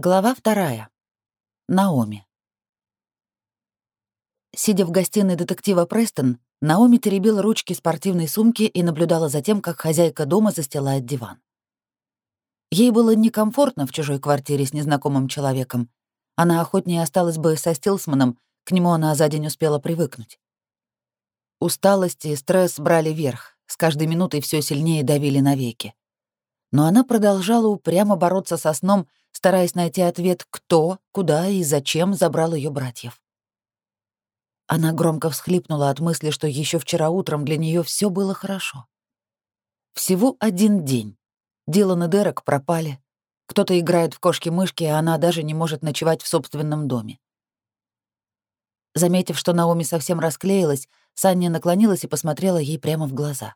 Глава вторая. Наоми. Сидя в гостиной детектива Престон, Наоми теребила ручки спортивной сумки и наблюдала за тем, как хозяйка дома застилает диван. Ей было некомфортно в чужой квартире с незнакомым человеком. Она охотнее осталась бы со Стилсманом, к нему она за день успела привыкнуть. Усталость и стресс брали верх, с каждой минутой все сильнее давили навеки. Но она продолжала упрямо бороться со сном, стараясь найти ответ, кто, куда и зачем забрал ее братьев. Она громко всхлипнула от мысли, что еще вчера утром для нее все было хорошо. Всего один день. Дилан и Дерек пропали. Кто-то играет в кошки-мышки, а она даже не может ночевать в собственном доме. Заметив, что Наоми совсем расклеилась, Саня наклонилась и посмотрела ей прямо в глаза.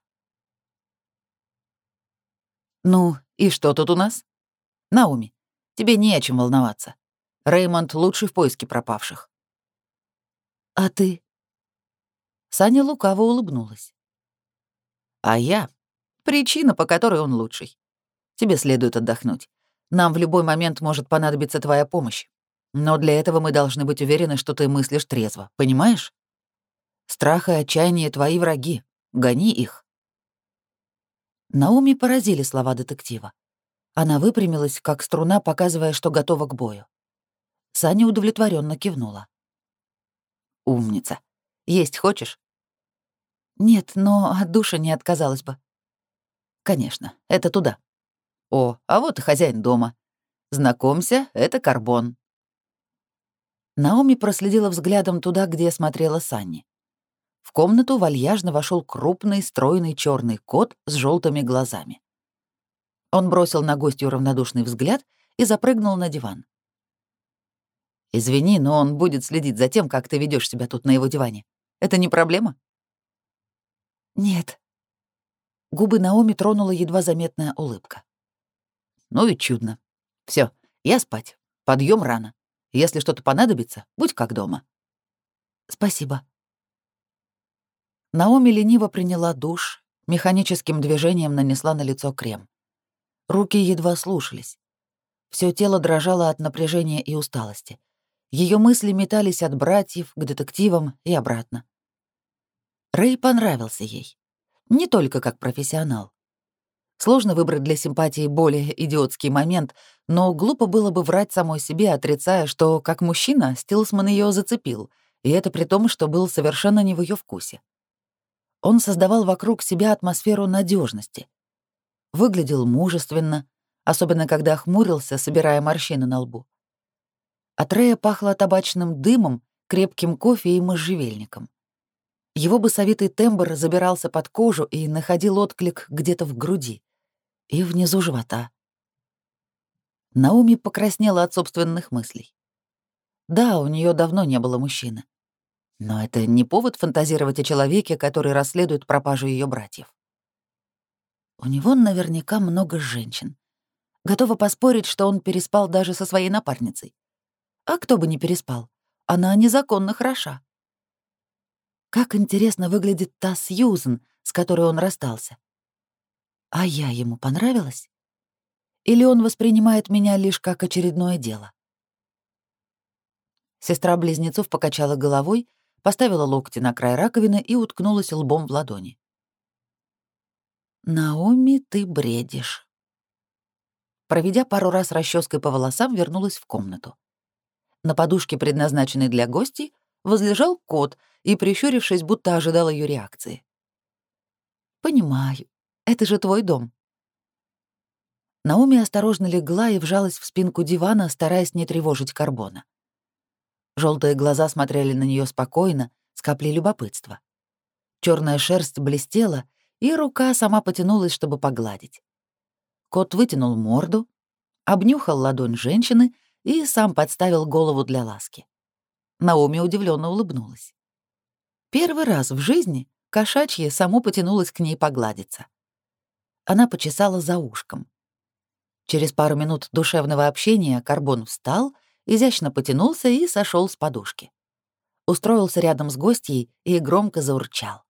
«Ну, и что тут у нас? Наоми, Тебе не о чем волноваться. Реймонд лучший в поиске пропавших. А ты? Саня лукаво улыбнулась. А я — причина, по которой он лучший. Тебе следует отдохнуть. Нам в любой момент может понадобиться твоя помощь. Но для этого мы должны быть уверены, что ты мыслишь трезво, понимаешь? Страх и отчаяние — твои враги. Гони их. Науми поразили слова детектива. Она выпрямилась, как струна, показывая, что готова к бою. Саня удовлетворенно кивнула. «Умница. Есть хочешь?» «Нет, но от душа не отказалась бы». «Конечно, это туда». «О, а вот и хозяин дома. Знакомься, это Карбон». Наоми проследила взглядом туда, где смотрела Санни. В комнату вальяжно вошел крупный, стройный черный кот с желтыми глазами. Он бросил на гостью равнодушный взгляд и запрыгнул на диван. «Извини, но он будет следить за тем, как ты ведешь себя тут на его диване. Это не проблема?» «Нет». Губы Наоми тронула едва заметная улыбка. «Ну и чудно. Все, я спать. Подъем рано. Если что-то понадобится, будь как дома». «Спасибо». Наоми лениво приняла душ, механическим движением нанесла на лицо крем. Руки едва слушались. Все тело дрожало от напряжения и усталости. Ее мысли метались от братьев к детективам и обратно. Рэй понравился ей. Не только как профессионал. Сложно выбрать для симпатии более идиотский момент, но глупо было бы врать самой себе, отрицая, что, как мужчина, Стилсман ее зацепил, и это при том, что был совершенно не в ее вкусе. Он создавал вокруг себя атмосферу надежности, Выглядел мужественно, особенно когда хмурился, собирая морщины на лбу. От Рея пахло табачным дымом, крепким кофе и можжевельником. Его басовитый тембр забирался под кожу и находил отклик где-то в груди и внизу живота. Науми покраснела от собственных мыслей. Да, у нее давно не было мужчины. Но это не повод фантазировать о человеке, который расследует пропажу ее братьев. У него наверняка много женщин. Готова поспорить, что он переспал даже со своей напарницей. А кто бы не переспал? Она незаконно хороша. Как интересно выглядит та Сьюзен, с которой он расстался. А я ему понравилась? Или он воспринимает меня лишь как очередное дело? Сестра близнецов покачала головой, поставила локти на край раковины и уткнулась лбом в ладони. «Наоми, ты бредишь». Проведя пару раз расческой по волосам, вернулась в комнату. На подушке, предназначенной для гостей, возлежал кот и, прищурившись, будто ожидал ее реакции. «Понимаю, это же твой дом». Наоми осторожно легла и вжалась в спинку дивана, стараясь не тревожить карбона. Желтые глаза смотрели на нее спокойно, с каплей любопытства. Черная шерсть блестела, и рука сама потянулась, чтобы погладить. Кот вытянул морду, обнюхал ладонь женщины и сам подставил голову для ласки. Наоми удивленно улыбнулась. Первый раз в жизни кошачье само потянулось к ней погладиться. Она почесала за ушком. Через пару минут душевного общения Карбон встал, изящно потянулся и сошел с подушки. Устроился рядом с гостьей и громко заурчал.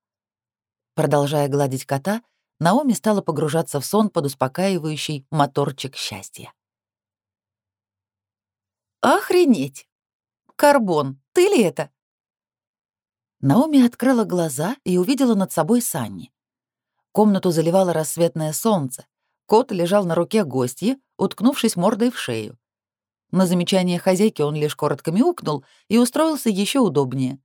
Продолжая гладить кота, Наоми стала погружаться в сон под успокаивающий моторчик счастья. Охренеть! Карбон, ты ли это? Наоми открыла глаза и увидела над собой Санни. Комнату заливало рассветное солнце. Кот лежал на руке гостьи, уткнувшись мордой в шею. На замечание хозяйки он лишь коротко мяукнул и устроился еще удобнее.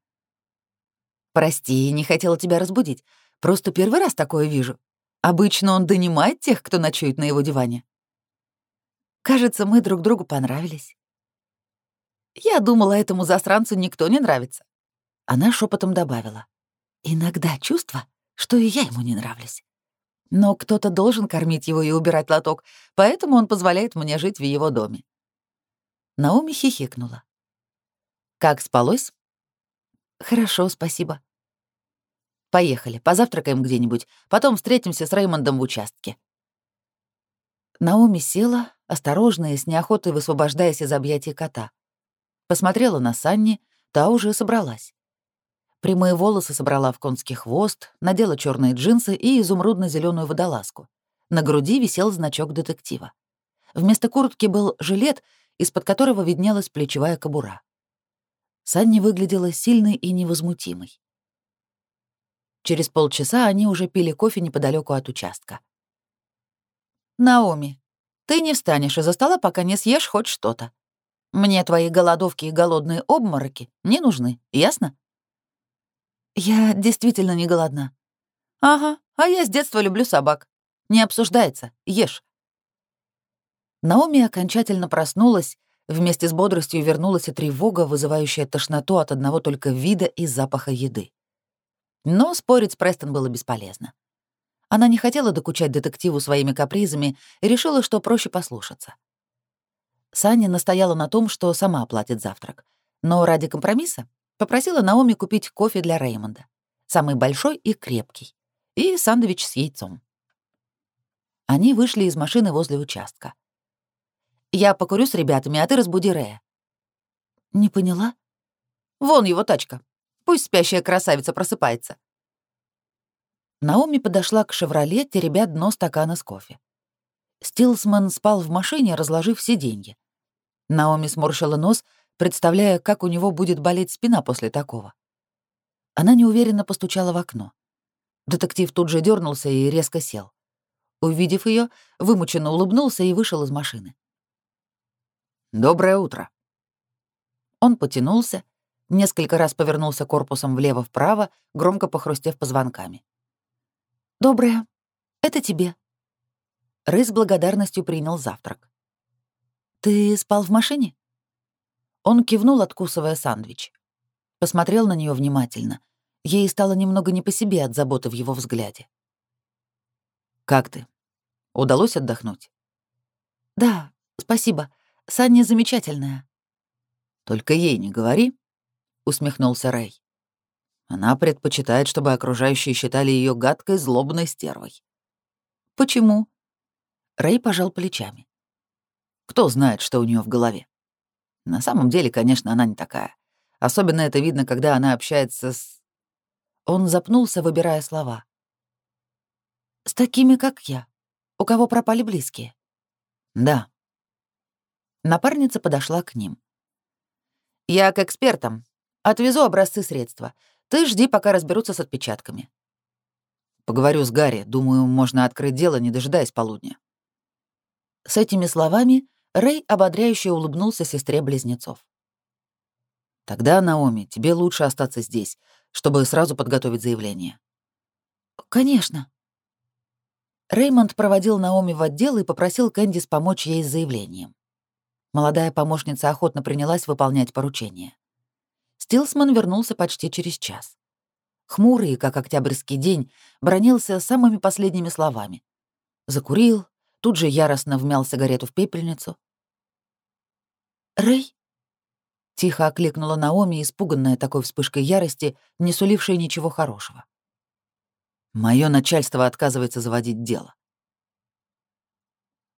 «Прости, не хотела тебя разбудить. Просто первый раз такое вижу. Обычно он донимает тех, кто ночует на его диване». «Кажется, мы друг другу понравились». «Я думала, этому засранцу никто не нравится». Она шепотом добавила. «Иногда чувство, что и я ему не нравлюсь. Но кто-то должен кормить его и убирать лоток, поэтому он позволяет мне жить в его доме». Наоми хихикнула. «Как спалось?» «Хорошо, спасибо». «Поехали, позавтракаем где-нибудь, потом встретимся с Реймондом в участке». Наоми села, осторожно и с неохотой высвобождаясь из объятий кота. Посмотрела на Санни, та уже собралась. Прямые волосы собрала в конский хвост, надела черные джинсы и изумрудно зеленую водолазку. На груди висел значок детектива. Вместо куртки был жилет, из-под которого виднелась плечевая кобура. Санни выглядела сильной и невозмутимой. Через полчаса они уже пили кофе неподалеку от участка. «Наоми, ты не встанешь из-за стола, пока не съешь хоть что-то. Мне твои голодовки и голодные обмороки не нужны, ясно?» «Я действительно не голодна». «Ага, а я с детства люблю собак. Не обсуждается, ешь». Наоми окончательно проснулась, вместе с бодростью вернулась и тревога, вызывающая тошноту от одного только вида и запаха еды. Но спорить с Престон было бесполезно. Она не хотела докучать детективу своими капризами и решила, что проще послушаться. Саня настояла на том, что сама оплатит завтрак, но ради компромисса Попросила Наоми купить кофе для Реймонда. Самый большой и крепкий. И сандвич с яйцом. Они вышли из машины возле участка. «Я покурю с ребятами, а ты разбуди Рея». «Не поняла?» «Вон его тачка. Пусть спящая красавица просыпается». Наоми подошла к «Шевроле», теребя дно стакана с кофе. Стилсман спал в машине, разложив сиденье. Наоми сморщила нос, представляя, как у него будет болеть спина после такого. Она неуверенно постучала в окно. Детектив тут же дернулся и резко сел. Увидев ее, вымученно улыбнулся и вышел из машины. «Доброе утро». Он потянулся, несколько раз повернулся корпусом влево-вправо, громко похрустев позвонками. «Доброе. Это тебе». Рэй с благодарностью принял завтрак. «Ты спал в машине?» Он кивнул, откусывая сандвич. Посмотрел на нее внимательно. Ей стало немного не по себе от заботы в его взгляде. «Как ты? Удалось отдохнуть?» «Да, спасибо. Саня замечательная». «Только ей не говори», — усмехнулся Рэй. Она предпочитает, чтобы окружающие считали ее гадкой, злобной стервой. «Почему?» Рэй пожал плечами. «Кто знает, что у нее в голове?» На самом деле, конечно, она не такая. Особенно это видно, когда она общается с... Он запнулся, выбирая слова. «С такими, как я, у кого пропали близкие?» «Да». Напарница подошла к ним. «Я к экспертам. Отвезу образцы средства. Ты жди, пока разберутся с отпечатками». «Поговорю с Гарри. Думаю, можно открыть дело, не дожидаясь полудня». С этими словами Рэй ободряюще улыбнулся сестре близнецов. «Тогда, Наоми, тебе лучше остаться здесь, чтобы сразу подготовить заявление». «Конечно». Реймонд проводил Наоми в отдел и попросил Кэндис помочь ей с заявлением. Молодая помощница охотно принялась выполнять поручение. Стилсман вернулся почти через час. Хмурый, как октябрьский день, бронился самыми последними словами. Закурил, тут же яростно вмял сигарету в пепельницу, «Рэй?» — тихо окликнула Наоми, испуганная такой вспышкой ярости, не сулившей ничего хорошего. Мое начальство отказывается заводить дело.